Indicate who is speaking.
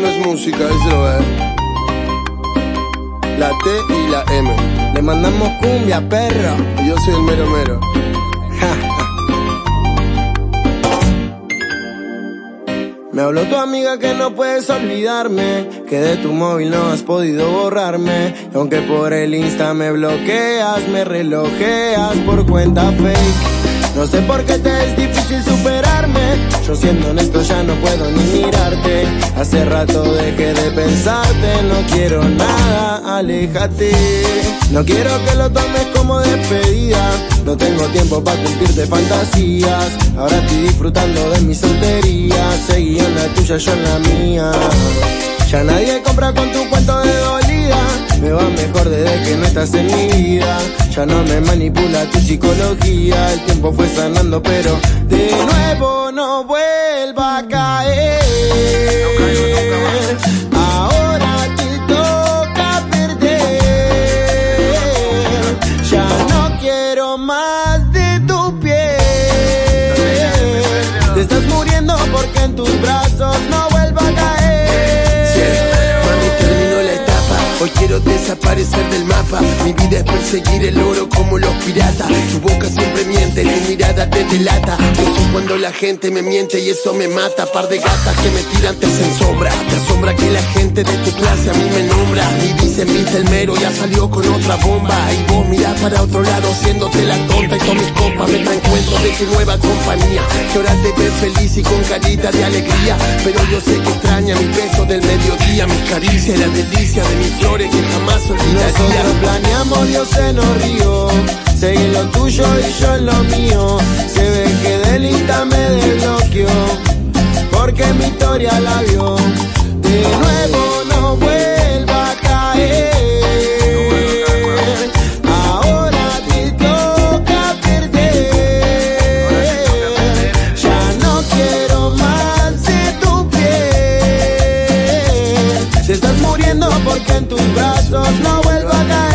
Speaker 1: no es música, es droga. La T y la M.
Speaker 2: Le mandamos cumbia, perro.
Speaker 1: Yo soy el mero mero.
Speaker 2: Me habló tu amiga que no puedes olvidarme, que de tu móvil no has podido borrarme, aunque por el Insta me bloqueas, me relojeas por cuenta fake. No sé por qué te es difícil superarme, yo siendo honesto ya no puedo ni mirarte, hace rato dejé de pensarte, no quiero nada, aléjate. No quiero que lo tomes como despedida, no tengo tiempo para cumplirte fantasías, ahora estoy disfrutando de mi soltería, seguí en la tuya, yo en la mía. Ya nadie compra con tu cuento de dolida, me va mejor desde que no estás en mi. Ya no me manipula tu psicología, el tiempo fue sanando, pero de nuevo no vuelva a caer. Ahora te toca perder, ya no quiero más de tu
Speaker 1: quiero desaparecer del mapa. Mi vida es perseguir el oro como los piratas. Tu boca siempre miente, tu mirada te delata. Yo soy cuando la gente me miente y eso me mata. Par de gatas que me tiran te hacen sombra. Te asombra que la gente de tu clase a mí me nombra. Y dicen, viste el mero, ya salió con otra bomba. Y vos mirás para otro lado, haciéndote la tonta. Y con mis compas me traen cuentos de tu nueva compañía. Que ahora te ves feliz y con carita de alegría. Pero yo sé que extraña mis besos mediodía, mis caricias la delicia de mis flores que jamás olvidaría.
Speaker 2: Nosotros planeamos, Dios se nos río. Seguir lo tuyo y yo en lo mío. Se ve que del Insta me desbloqueó. Porque mi historia la vio. corriendo porque en tus brazos no vuelvo a caer.